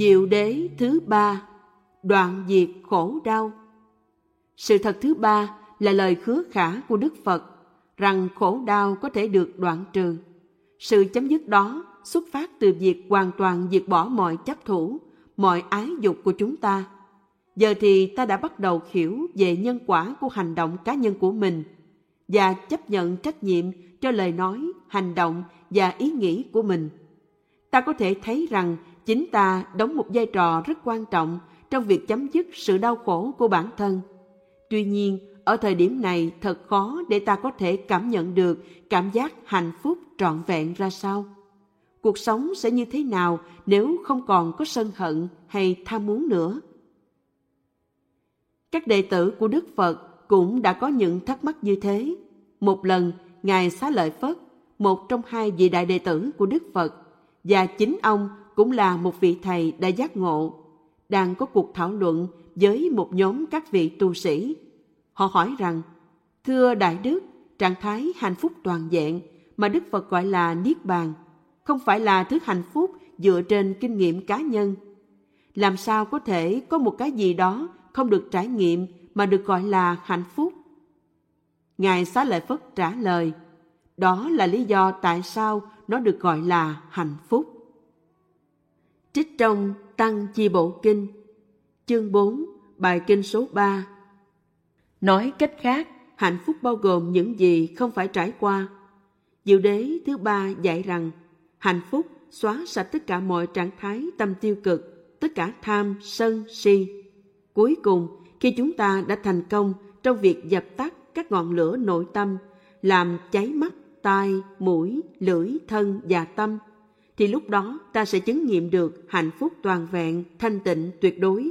Diệu đế thứ ba, đoạn diệt khổ đau. Sự thật thứ ba là lời khứa khả của Đức Phật rằng khổ đau có thể được đoạn trừ. Sự chấm dứt đó xuất phát từ việc hoàn toàn diệt bỏ mọi chấp thủ, mọi ái dục của chúng ta. Giờ thì ta đã bắt đầu hiểu về nhân quả của hành động cá nhân của mình và chấp nhận trách nhiệm cho lời nói, hành động và ý nghĩ của mình. Ta có thể thấy rằng chính ta đóng một vai trò rất quan trọng trong việc chấm dứt sự đau khổ của bản thân. Tuy nhiên, ở thời điểm này thật khó để ta có thể cảm nhận được cảm giác hạnh phúc trọn vẹn ra sao. Cuộc sống sẽ như thế nào nếu không còn có sân hận hay tham muốn nữa? Các đệ tử của Đức Phật cũng đã có những thắc mắc như thế. Một lần, Ngài Xá Lợi Phất, một trong hai vị đại đệ tử của Đức Phật, và chính ông cũng là một vị thầy đã giác ngộ, đang có cuộc thảo luận với một nhóm các vị tu sĩ. Họ hỏi rằng, Thưa Đại Đức, trạng thái hạnh phúc toàn diện mà Đức Phật gọi là Niết Bàn, không phải là thứ hạnh phúc dựa trên kinh nghiệm cá nhân. Làm sao có thể có một cái gì đó không được trải nghiệm mà được gọi là hạnh phúc? Ngài Xá Lợi Phất trả lời, đó là lý do tại sao nó được gọi là hạnh phúc. Trích trong Tăng Chi Bộ Kinh, chương 4, bài kinh số 3. Nói cách khác, hạnh phúc bao gồm những gì không phải trải qua. Diệu đế thứ ba dạy rằng, hạnh phúc xóa sạch tất cả mọi trạng thái tâm tiêu cực, tất cả tham, sân, si. Cuối cùng, khi chúng ta đã thành công trong việc dập tắt các ngọn lửa nội tâm, làm cháy mắt, tai, mũi, lưỡi, thân và tâm – thì lúc đó ta sẽ chứng nghiệm được hạnh phúc toàn vẹn, thanh tịnh tuyệt đối.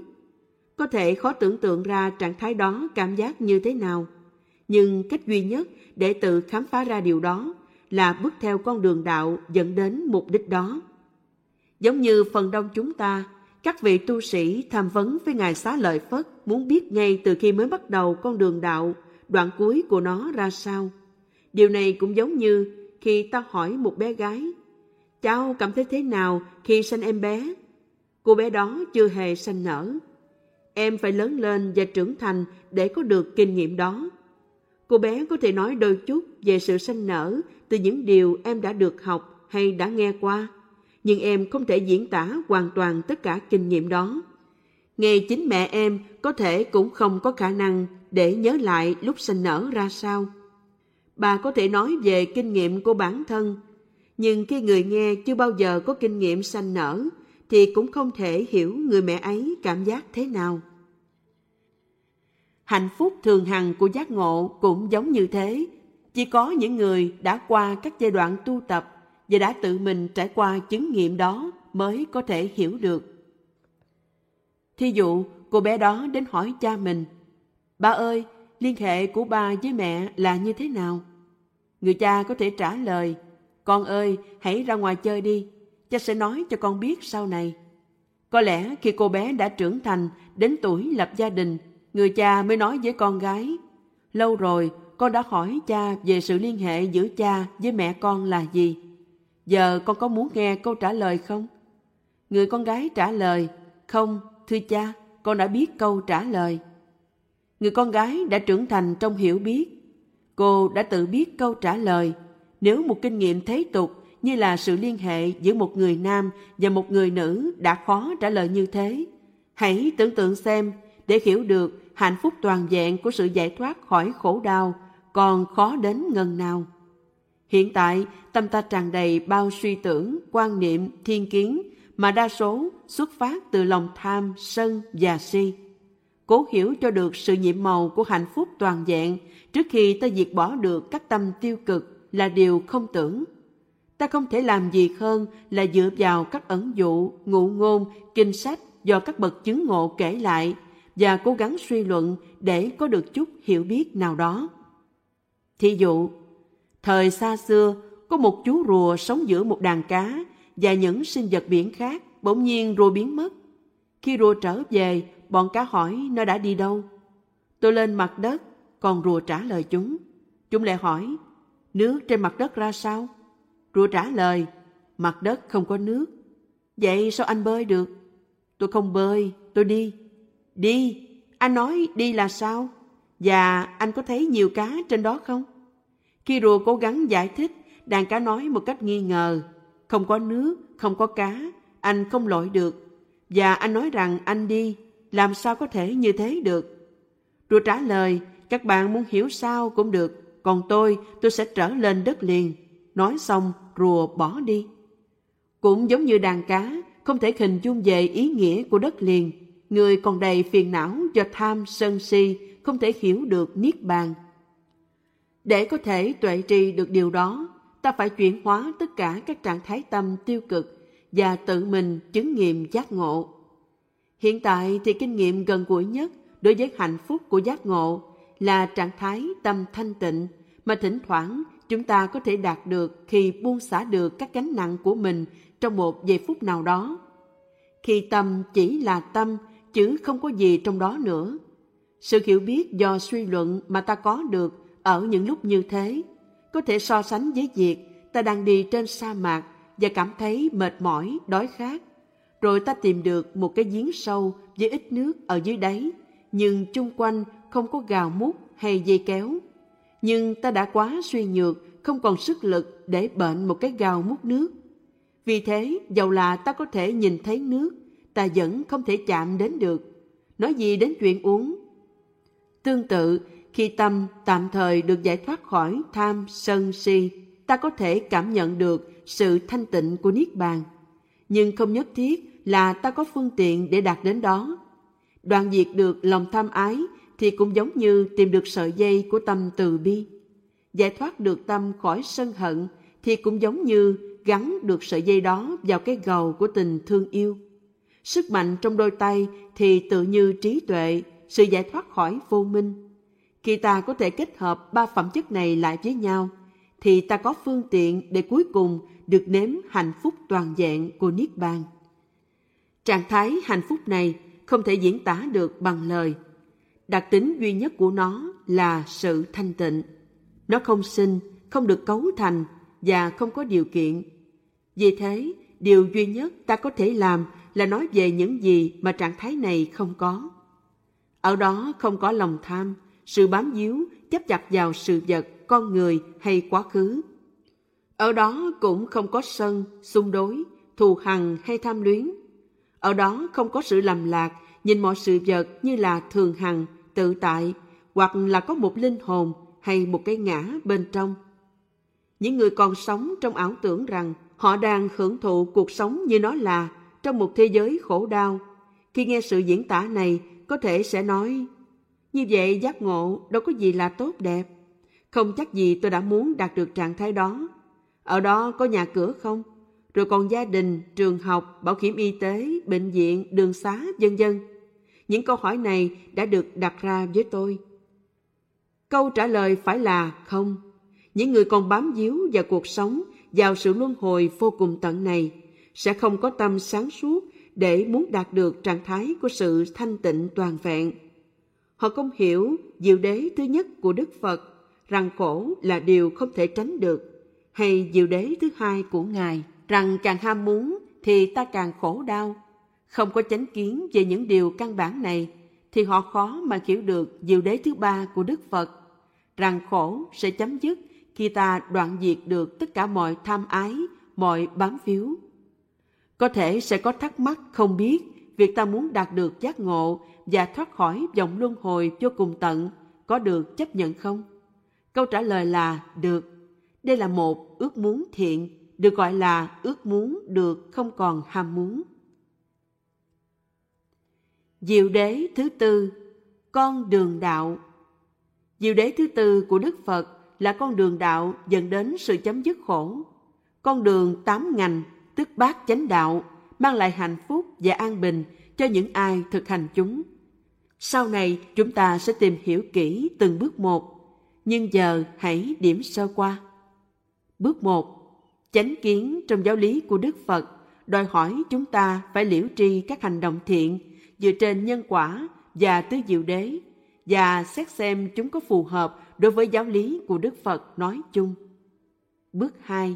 Có thể khó tưởng tượng ra trạng thái đó cảm giác như thế nào, nhưng cách duy nhất để tự khám phá ra điều đó là bước theo con đường đạo dẫn đến mục đích đó. Giống như phần đông chúng ta, các vị tu sĩ tham vấn với Ngài Xá Lợi Phất muốn biết ngay từ khi mới bắt đầu con đường đạo, đoạn cuối của nó ra sao. Điều này cũng giống như khi ta hỏi một bé gái Cháu cảm thấy thế nào khi sanh em bé? Cô bé đó chưa hề sanh nở. Em phải lớn lên và trưởng thành để có được kinh nghiệm đó. Cô bé có thể nói đôi chút về sự sanh nở từ những điều em đã được học hay đã nghe qua, nhưng em không thể diễn tả hoàn toàn tất cả kinh nghiệm đó. Ngay chính mẹ em có thể cũng không có khả năng để nhớ lại lúc sanh nở ra sao. Bà có thể nói về kinh nghiệm của bản thân nhưng khi người nghe chưa bao giờ có kinh nghiệm sanh nở thì cũng không thể hiểu người mẹ ấy cảm giác thế nào. Hạnh phúc thường hằng của giác ngộ cũng giống như thế. Chỉ có những người đã qua các giai đoạn tu tập và đã tự mình trải qua chứng nghiệm đó mới có thể hiểu được. Thí dụ, cô bé đó đến hỏi cha mình, Ba ơi, liên hệ của ba với mẹ là như thế nào? Người cha có thể trả lời, con ơi, hãy ra ngoài chơi đi, cha sẽ nói cho con biết sau này. Có lẽ khi cô bé đã trưởng thành, đến tuổi lập gia đình, người cha mới nói với con gái. Lâu rồi, con đã hỏi cha về sự liên hệ giữa cha với mẹ con là gì. Giờ con có muốn nghe câu trả lời không? Người con gái trả lời, không, thưa cha, con đã biết câu trả lời. Người con gái đã trưởng thành trong hiểu biết. Cô đã tự biết câu trả lời, nếu một kinh nghiệm thế tục như là sự liên hệ giữa một người nam và một người nữ đã khó trả lời như thế, hãy tưởng tượng xem để hiểu được hạnh phúc toàn vẹn của sự giải thoát khỏi khổ đau còn khó đến ngần nào. Hiện tại, tâm ta tràn đầy bao suy tưởng, quan niệm, thiên kiến mà đa số xuất phát từ lòng tham, sân và si. Cố hiểu cho được sự nhiệm màu của hạnh phúc toàn vẹn trước khi ta diệt bỏ được các tâm tiêu cực là điều không tưởng. Ta không thể làm gì hơn là dựa vào các ẩn dụ, ngụ ngôn, kinh sách do các bậc chứng ngộ kể lại và cố gắng suy luận để có được chút hiểu biết nào đó. Thí dụ, thời xa xưa có một chú rùa sống giữa một đàn cá và những sinh vật biển khác bỗng nhiên rùa biến mất. Khi rùa trở về, bọn cá hỏi nó đã đi đâu. Tôi lên mặt đất, còn rùa trả lời chúng. Chúng lại hỏi, Nước trên mặt đất ra sao? Rùa trả lời, mặt đất không có nước. Vậy sao anh bơi được? Tôi không bơi, tôi đi. Đi, anh nói đi là sao? Và anh có thấy nhiều cá trên đó không? Khi rùa cố gắng giải thích, đàn cá nói một cách nghi ngờ. Không có nước, không có cá, anh không lội được. Và anh nói rằng anh đi, làm sao có thể như thế được? Rùa trả lời, các bạn muốn hiểu sao cũng được, còn tôi, tôi sẽ trở lên đất liền. Nói xong, rùa bỏ đi. Cũng giống như đàn cá, không thể hình dung về ý nghĩa của đất liền. Người còn đầy phiền não do tham sân si, không thể hiểu được niết bàn. Để có thể tuệ trì được điều đó, ta phải chuyển hóa tất cả các trạng thái tâm tiêu cực và tự mình chứng nghiệm giác ngộ. Hiện tại thì kinh nghiệm gần gũi nhất đối với hạnh phúc của giác ngộ là trạng thái tâm thanh tịnh mà thỉnh thoảng chúng ta có thể đạt được khi buông xả được các gánh nặng của mình trong một giây phút nào đó. Khi tâm chỉ là tâm, chứ không có gì trong đó nữa. Sự hiểu biết do suy luận mà ta có được ở những lúc như thế có thể so sánh với việc ta đang đi trên sa mạc và cảm thấy mệt mỏi, đói khát. Rồi ta tìm được một cái giếng sâu với ít nước ở dưới đáy, nhưng chung quanh không có gào mút hay dây kéo. Nhưng ta đã quá suy nhược, không còn sức lực để bệnh một cái gào mút nước. Vì thế, dầu là ta có thể nhìn thấy nước, ta vẫn không thể chạm đến được. Nói gì đến chuyện uống? Tương tự, khi tâm tạm thời được giải thoát khỏi tham, sân, si, ta có thể cảm nhận được sự thanh tịnh của Niết Bàn. Nhưng không nhất thiết là ta có phương tiện để đạt đến đó. Đoạn diệt được lòng tham ái thì cũng giống như tìm được sợi dây của tâm từ bi. Giải thoát được tâm khỏi sân hận thì cũng giống như gắn được sợi dây đó vào cái gầu của tình thương yêu. Sức mạnh trong đôi tay thì tự như trí tuệ, sự giải thoát khỏi vô minh. Khi ta có thể kết hợp ba phẩm chất này lại với nhau, thì ta có phương tiện để cuối cùng được nếm hạnh phúc toàn vẹn của Niết Bàn. Trạng thái hạnh phúc này không thể diễn tả được bằng lời. Đặc tính duy nhất của nó là sự thanh tịnh. Nó không sinh, không được cấu thành và không có điều kiện. Vì thế, điều duy nhất ta có thể làm là nói về những gì mà trạng thái này không có. Ở đó không có lòng tham, sự bám víu, chấp chặt vào sự vật, con người hay quá khứ. Ở đó cũng không có sân, xung đối, thù hằn hay tham luyến. Ở đó không có sự lầm lạc, nhìn mọi sự vật như là thường hằng, tự tại, hoặc là có một linh hồn hay một cái ngã bên trong. Những người còn sống trong ảo tưởng rằng họ đang hưởng thụ cuộc sống như nó là trong một thế giới khổ đau. Khi nghe sự diễn tả này, có thể sẽ nói, như vậy giác ngộ đâu có gì là tốt đẹp. Không chắc gì tôi đã muốn đạt được trạng thái đó. Ở đó có nhà cửa không? Rồi còn gia đình, trường học, bảo hiểm y tế, bệnh viện, đường xá, vân vân. Những câu hỏi này đã được đặt ra với tôi. Câu trả lời phải là không. Những người còn bám víu vào cuộc sống, vào sự luân hồi vô cùng tận này, sẽ không có tâm sáng suốt để muốn đạt được trạng thái của sự thanh tịnh toàn vẹn. Họ không hiểu diệu đế thứ nhất của Đức Phật rằng khổ là điều không thể tránh được, hay diệu đế thứ hai của Ngài rằng càng ham muốn thì ta càng khổ đau. Không có chánh kiến về những điều căn bản này thì họ khó mà hiểu được diệu đế thứ ba của Đức Phật rằng khổ sẽ chấm dứt khi ta đoạn diệt được tất cả mọi tham ái, mọi bám phiếu. Có thể sẽ có thắc mắc không biết việc ta muốn đạt được giác ngộ và thoát khỏi vòng luân hồi vô cùng tận có được chấp nhận không? Câu trả lời là được. Đây là một ước muốn thiện, được gọi là ước muốn được không còn ham muốn. Diệu đế thứ tư, con đường đạo. Diệu đế thứ tư của Đức Phật là con đường đạo dẫn đến sự chấm dứt khổ. Con đường tám ngành, tức bát chánh đạo, mang lại hạnh phúc và an bình cho những ai thực hành chúng. Sau này chúng ta sẽ tìm hiểu kỹ từng bước một, nhưng giờ hãy điểm sơ qua. Bước một, Chánh kiến trong giáo lý của Đức Phật đòi hỏi chúng ta phải liễu tri các hành động thiện dựa trên nhân quả và tứ diệu đế và xét xem chúng có phù hợp đối với giáo lý của Đức Phật nói chung. Bước 2.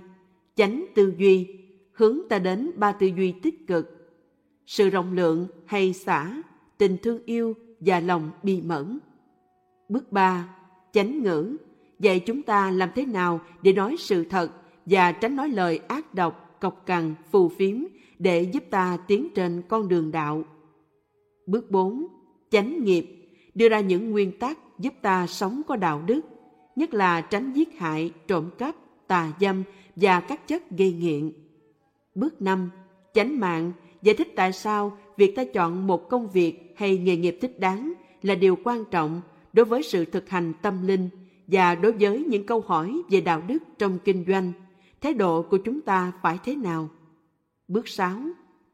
Chánh tư duy hướng ta đến ba tư duy tích cực. sự rộng lượng hay xả, tình thương yêu và lòng bi mẫn. Bước 3. Chánh ngữ dạy chúng ta làm thế nào để nói sự thật và tránh nói lời ác độc, cọc cằn, phù phiếm để giúp ta tiến trên con đường đạo. Bước 4. Chánh nghiệp đưa ra những nguyên tắc giúp ta sống có đạo đức, nhất là tránh giết hại, trộm cắp, tà dâm và các chất gây nghiện. Bước 5. Chánh mạng giải thích tại sao việc ta chọn một công việc hay nghề nghiệp thích đáng là điều quan trọng đối với sự thực hành tâm linh và đối với những câu hỏi về đạo đức trong kinh doanh, thái độ của chúng ta phải thế nào? Bước 6.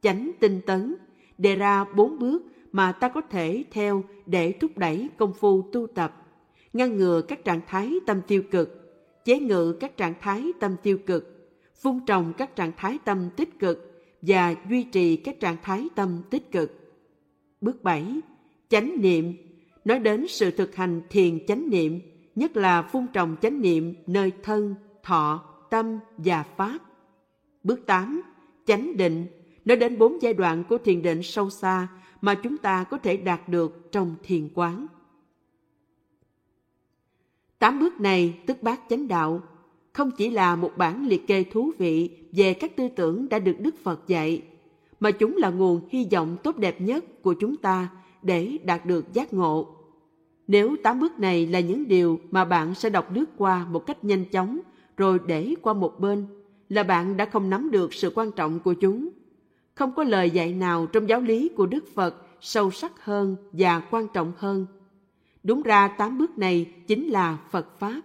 Chánh tinh tấn đề ra bốn bước mà ta có thể theo để thúc đẩy công phu tu tập, ngăn ngừa các trạng thái tâm tiêu cực, chế ngự các trạng thái tâm tiêu cực, vun trồng các trạng thái tâm tích cực và duy trì các trạng thái tâm tích cực. Bước 7. Chánh niệm nói đến sự thực hành thiền chánh niệm, nhất là phun trồng chánh niệm nơi thân, thọ, tâm và pháp. Bước 8. Chánh định nói đến bốn giai đoạn của thiền định sâu xa mà chúng ta có thể đạt được trong thiền quán. Tám bước này, tức bát chánh đạo, không chỉ là một bản liệt kê thú vị về các tư tưởng đã được Đức Phật dạy, mà chúng là nguồn hy vọng tốt đẹp nhất của chúng ta để đạt được giác ngộ. Nếu tám bước này là những điều mà bạn sẽ đọc lướt qua một cách nhanh chóng rồi để qua một bên, là bạn đã không nắm được sự quan trọng của chúng. Không có lời dạy nào trong giáo lý của Đức Phật sâu sắc hơn và quan trọng hơn. Đúng ra tám bước này chính là Phật Pháp.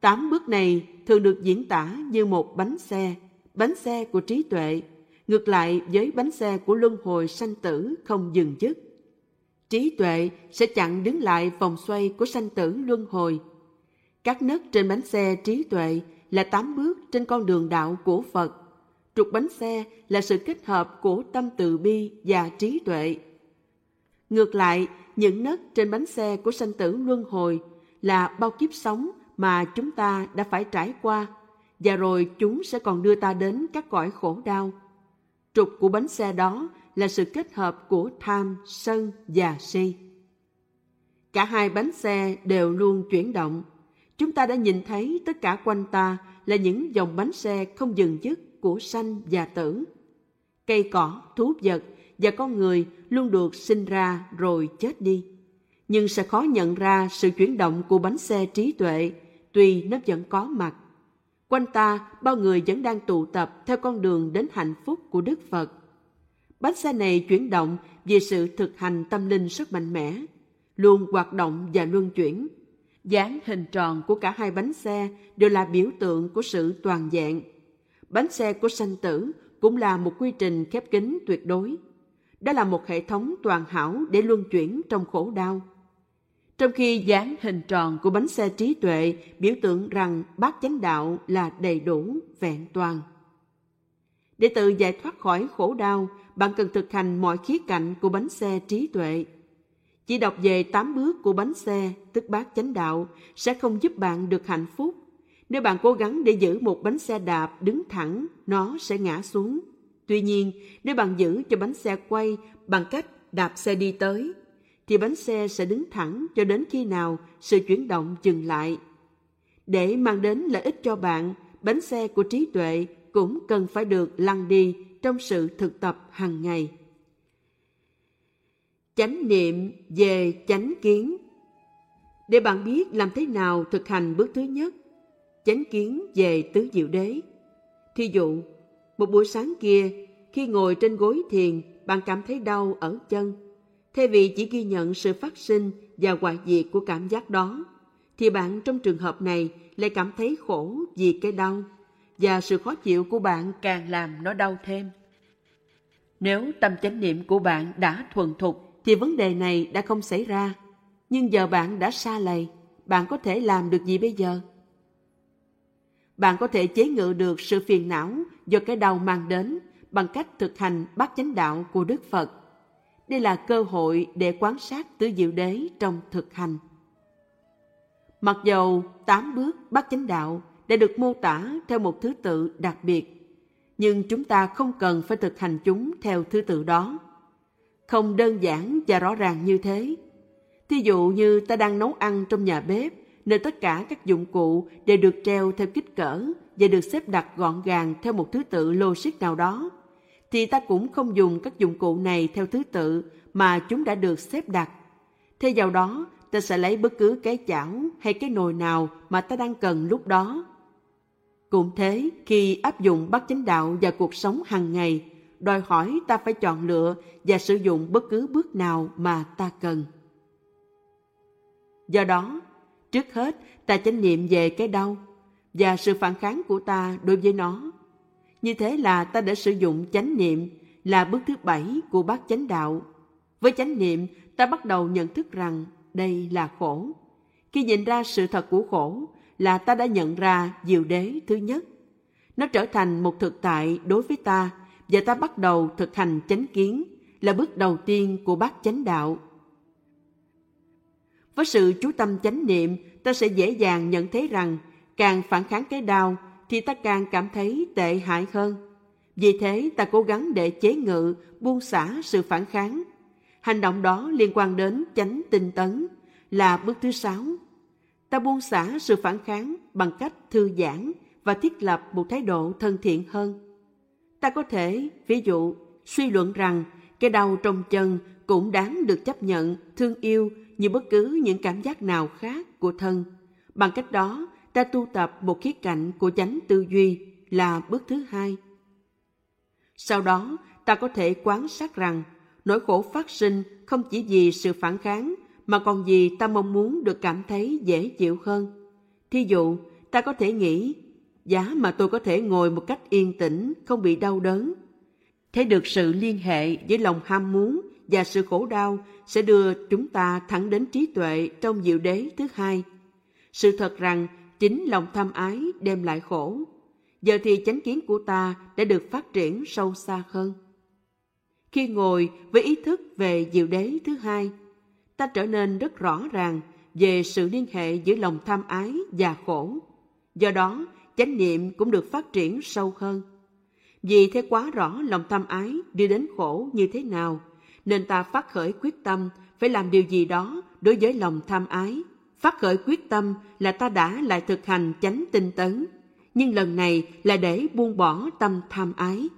Tám bước này thường được diễn tả như một bánh xe, bánh xe của trí tuệ, ngược lại với bánh xe của luân hồi sanh tử không dừng dứt. Trí tuệ sẽ chặn đứng lại vòng xoay của sanh tử luân hồi. Các nấc trên bánh xe trí tuệ là tám bước trên con đường đạo của Phật trục bánh xe là sự kết hợp của tâm từ bi và trí tuệ. Ngược lại, những nấc trên bánh xe của sanh tử luân hồi là bao kiếp sống mà chúng ta đã phải trải qua và rồi chúng sẽ còn đưa ta đến các cõi khổ đau. Trục của bánh xe đó là sự kết hợp của tham, sân và si. Cả hai bánh xe đều luôn chuyển động. Chúng ta đã nhìn thấy tất cả quanh ta là những dòng bánh xe không dừng dứt của sanh và tử. Cây cỏ, thú vật và con người luôn được sinh ra rồi chết đi. Nhưng sẽ khó nhận ra sự chuyển động của bánh xe trí tuệ, tuy nó vẫn có mặt. Quanh ta, bao người vẫn đang tụ tập theo con đường đến hạnh phúc của Đức Phật. Bánh xe này chuyển động vì sự thực hành tâm linh rất mạnh mẽ, luôn hoạt động và luân chuyển. dáng hình tròn của cả hai bánh xe đều là biểu tượng của sự toàn dạng bánh xe của sanh tử cũng là một quy trình khép kín tuyệt đối. Đó là một hệ thống toàn hảo để luân chuyển trong khổ đau. Trong khi dáng hình tròn của bánh xe trí tuệ biểu tượng rằng bát chánh đạo là đầy đủ, vẹn toàn. Để tự giải thoát khỏi khổ đau, bạn cần thực hành mọi khía cạnh của bánh xe trí tuệ. Chỉ đọc về tám bước của bánh xe, tức bát chánh đạo, sẽ không giúp bạn được hạnh phúc nếu bạn cố gắng để giữ một bánh xe đạp đứng thẳng, nó sẽ ngã xuống. Tuy nhiên, nếu bạn giữ cho bánh xe quay bằng cách đạp xe đi tới, thì bánh xe sẽ đứng thẳng cho đến khi nào sự chuyển động dừng lại. Để mang đến lợi ích cho bạn, bánh xe của trí tuệ cũng cần phải được lăn đi trong sự thực tập hàng ngày. Chánh niệm về chánh kiến Để bạn biết làm thế nào thực hành bước thứ nhất, chánh kiến về tứ diệu đế. Thí dụ, một buổi sáng kia, khi ngồi trên gối thiền, bạn cảm thấy đau ở chân. Thay vì chỉ ghi nhận sự phát sinh và hoại diệt của cảm giác đó, thì bạn trong trường hợp này lại cảm thấy khổ vì cái đau, và sự khó chịu của bạn càng làm nó đau thêm. Nếu tâm chánh niệm của bạn đã thuần thục, thì vấn đề này đã không xảy ra. Nhưng giờ bạn đã xa lầy, bạn có thể làm được gì bây giờ? Bạn có thể chế ngự được sự phiền não do cái đau mang đến bằng cách thực hành bát chánh đạo của Đức Phật. Đây là cơ hội để quan sát tứ diệu đế trong thực hành. Mặc dầu tám bước bát chánh đạo đã được mô tả theo một thứ tự đặc biệt, nhưng chúng ta không cần phải thực hành chúng theo thứ tự đó. Không đơn giản và rõ ràng như thế. Thí dụ như ta đang nấu ăn trong nhà bếp, nơi tất cả các dụng cụ đều được treo theo kích cỡ và được xếp đặt gọn gàng theo một thứ tự logic nào đó, thì ta cũng không dùng các dụng cụ này theo thứ tự mà chúng đã được xếp đặt. Thay vào đó, ta sẽ lấy bất cứ cái chảo hay cái nồi nào mà ta đang cần lúc đó. Cũng thế, khi áp dụng bát chánh đạo vào cuộc sống hàng ngày, đòi hỏi ta phải chọn lựa và sử dụng bất cứ bước nào mà ta cần. Do đó, trước hết ta chánh niệm về cái đau và sự phản kháng của ta đối với nó. Như thế là ta đã sử dụng chánh niệm là bước thứ bảy của bát chánh đạo. Với chánh niệm, ta bắt đầu nhận thức rằng đây là khổ. Khi nhìn ra sự thật của khổ là ta đã nhận ra diệu đế thứ nhất. Nó trở thành một thực tại đối với ta và ta bắt đầu thực hành chánh kiến là bước đầu tiên của bát chánh đạo. Với sự chú tâm chánh niệm, ta sẽ dễ dàng nhận thấy rằng càng phản kháng cái đau thì ta càng cảm thấy tệ hại hơn. Vì thế ta cố gắng để chế ngự, buông xả sự phản kháng. Hành động đó liên quan đến chánh tinh tấn, là bước thứ sáu. Ta buông xả sự phản kháng bằng cách thư giãn và thiết lập một thái độ thân thiện hơn. Ta có thể, ví dụ, suy luận rằng cái đau trong chân cũng đáng được chấp nhận, thương yêu như bất cứ những cảm giác nào khác của thân. Bằng cách đó, ta tu tập một khía cạnh của chánh tư duy là bước thứ hai. Sau đó, ta có thể quan sát rằng nỗi khổ phát sinh không chỉ vì sự phản kháng mà còn vì ta mong muốn được cảm thấy dễ chịu hơn. Thí dụ, ta có thể nghĩ, giá mà tôi có thể ngồi một cách yên tĩnh, không bị đau đớn. Thấy được sự liên hệ với lòng ham muốn và sự khổ đau sẽ đưa chúng ta thẳng đến trí tuệ trong diệu đế thứ hai. Sự thật rằng chính lòng tham ái đem lại khổ. Giờ thì chánh kiến của ta đã được phát triển sâu xa hơn. Khi ngồi với ý thức về diệu đế thứ hai, ta trở nên rất rõ ràng về sự liên hệ giữa lòng tham ái và khổ. Do đó, chánh niệm cũng được phát triển sâu hơn. Vì thế quá rõ lòng tham ái đi đến khổ như thế nào, nên ta phát khởi quyết tâm phải làm điều gì đó đối với lòng tham ái. Phát khởi quyết tâm là ta đã lại thực hành chánh tinh tấn, nhưng lần này là để buông bỏ tâm tham ái.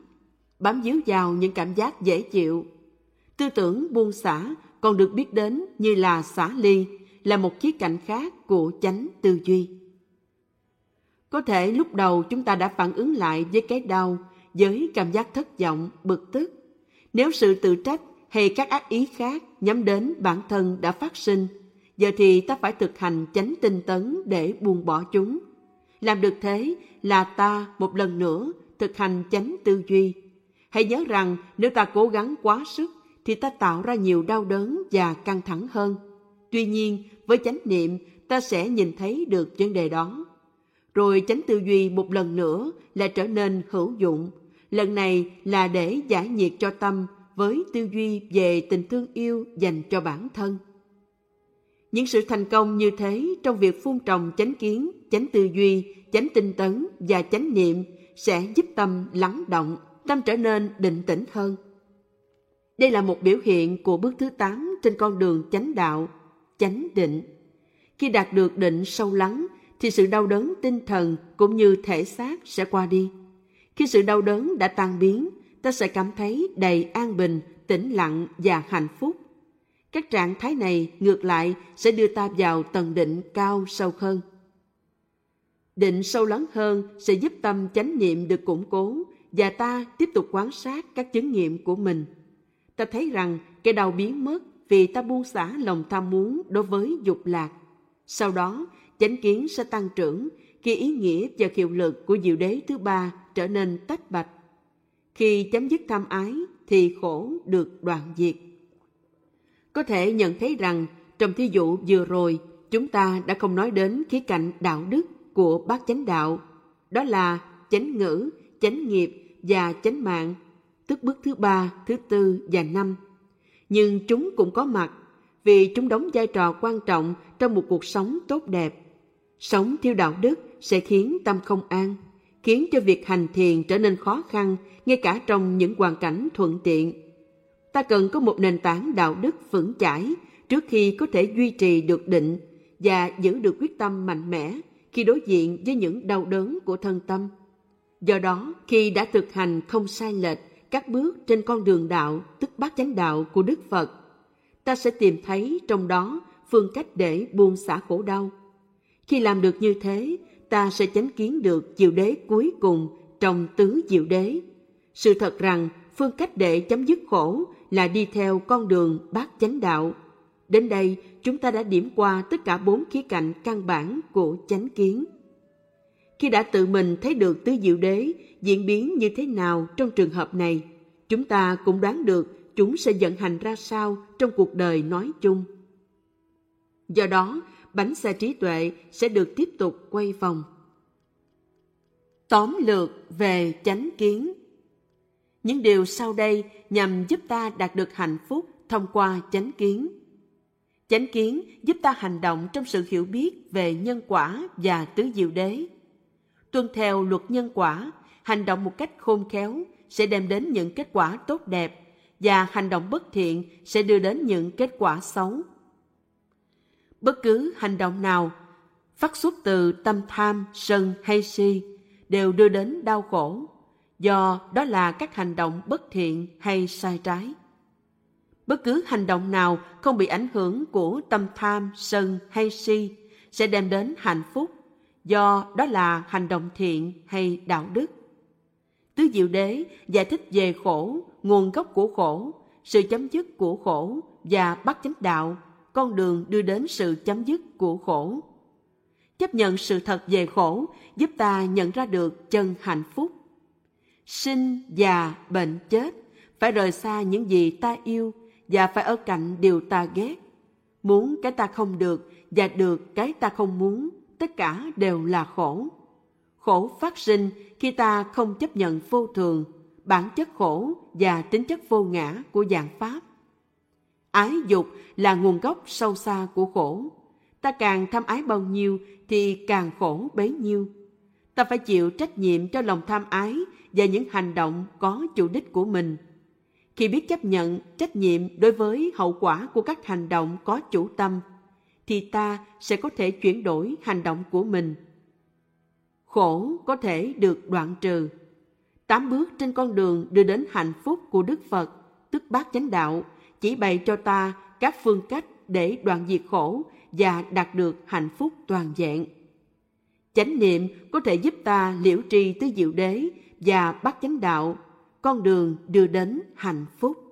Bám díu vào những cảm giác dễ chịu. Tư tưởng buông xả còn được biết đến như là xả ly, là một khía cạnh khác của chánh tư duy. Có thể lúc đầu chúng ta đã phản ứng lại với cái đau, với cảm giác thất vọng, bực tức. Nếu sự tự trách hay các ác ý khác nhắm đến bản thân đã phát sinh, giờ thì ta phải thực hành chánh tinh tấn để buông bỏ chúng. Làm được thế là ta một lần nữa thực hành chánh tư duy. Hãy nhớ rằng nếu ta cố gắng quá sức thì ta tạo ra nhiều đau đớn và căng thẳng hơn. Tuy nhiên, với chánh niệm, ta sẽ nhìn thấy được vấn đề đó. Rồi chánh tư duy một lần nữa lại trở nên hữu dụng. Lần này là để giải nhiệt cho tâm với tư duy về tình thương yêu dành cho bản thân. Những sự thành công như thế trong việc phun trồng chánh kiến, chánh tư duy, chánh tinh tấn và chánh niệm sẽ giúp tâm lắng động, tâm trở nên định tĩnh hơn. Đây là một biểu hiện của bước thứ 8 trên con đường chánh đạo, chánh định. Khi đạt được định sâu lắng thì sự đau đớn tinh thần cũng như thể xác sẽ qua đi. Khi sự đau đớn đã tan biến, ta sẽ cảm thấy đầy an bình, tĩnh lặng và hạnh phúc. Các trạng thái này ngược lại sẽ đưa ta vào tầng định cao sâu hơn. Định sâu lắng hơn sẽ giúp tâm chánh niệm được củng cố và ta tiếp tục quan sát các chứng nghiệm của mình ta thấy rằng cái đau biến mất vì ta buông xả lòng tham muốn đối với dục lạc. Sau đó, chánh kiến sẽ tăng trưởng khi ý nghĩa và hiệu lực của diệu đế thứ ba trở nên tách bạch. Khi chấm dứt tham ái thì khổ được đoạn diệt. Có thể nhận thấy rằng trong thí dụ vừa rồi chúng ta đã không nói đến khía cạnh đạo đức của bát chánh đạo, đó là chánh ngữ, chánh nghiệp và chánh mạng tức bước thứ ba, thứ tư và năm. Nhưng chúng cũng có mặt vì chúng đóng vai trò quan trọng trong một cuộc sống tốt đẹp. Sống theo đạo đức sẽ khiến tâm không an khiến cho việc hành thiền trở nên khó khăn ngay cả trong những hoàn cảnh thuận tiện. Ta cần có một nền tảng đạo đức vững chãi trước khi có thể duy trì được định và giữ được quyết tâm mạnh mẽ khi đối diện với những đau đớn của thân tâm. Do đó, khi đã thực hành không sai lệch các bước trên con đường đạo, tức bát chánh đạo của Đức Phật, ta sẽ tìm thấy trong đó phương cách để buông xả khổ đau. Khi làm được như thế, ta sẽ chánh kiến được diệu đế cuối cùng trong tứ diệu đế. Sự thật rằng phương cách để chấm dứt khổ là đi theo con đường bát chánh đạo. Đến đây, chúng ta đã điểm qua tất cả bốn khía cạnh căn bản của chánh kiến. Khi đã tự mình thấy được tứ diệu đế diễn biến như thế nào trong trường hợp này, chúng ta cũng đoán được chúng sẽ vận hành ra sao trong cuộc đời nói chung. Do đó, bánh xe trí tuệ sẽ được tiếp tục quay vòng. Tóm lược về chánh kiến Những điều sau đây nhằm giúp ta đạt được hạnh phúc thông qua chánh kiến. Chánh kiến giúp ta hành động trong sự hiểu biết về nhân quả và tứ diệu đế. Tuân theo luật nhân quả, hành động một cách khôn khéo sẽ đem đến những kết quả tốt đẹp và hành động bất thiện sẽ đưa đến những kết quả xấu bất cứ hành động nào phát xuất từ tâm tham, sân hay si đều đưa đến đau khổ, do đó là các hành động bất thiện hay sai trái. Bất cứ hành động nào không bị ảnh hưởng của tâm tham, sân hay si sẽ đem đến hạnh phúc, do đó là hành động thiện hay đạo đức. Tứ Diệu Đế giải thích về khổ, nguồn gốc của khổ, sự chấm dứt của khổ và bắt chánh đạo con đường đưa đến sự chấm dứt của khổ. Chấp nhận sự thật về khổ giúp ta nhận ra được chân hạnh phúc. Sinh, già, bệnh, chết, phải rời xa những gì ta yêu và phải ở cạnh điều ta ghét. Muốn cái ta không được và được cái ta không muốn, tất cả đều là khổ. Khổ phát sinh khi ta không chấp nhận vô thường, bản chất khổ và tính chất vô ngã của dạng Pháp Ái dục là nguồn gốc sâu xa của khổ. Ta càng tham ái bao nhiêu thì càng khổ bấy nhiêu. Ta phải chịu trách nhiệm cho lòng tham ái và những hành động có chủ đích của mình. Khi biết chấp nhận trách nhiệm đối với hậu quả của các hành động có chủ tâm, thì ta sẽ có thể chuyển đổi hành động của mình. Khổ có thể được đoạn trừ. Tám bước trên con đường đưa đến hạnh phúc của Đức Phật, tức bát chánh đạo, chỉ bày cho ta các phương cách để đoạn diệt khổ và đạt được hạnh phúc toàn vẹn. Chánh niệm có thể giúp ta liễu tri tứ diệu đế và bắt chánh đạo, con đường đưa đến hạnh phúc.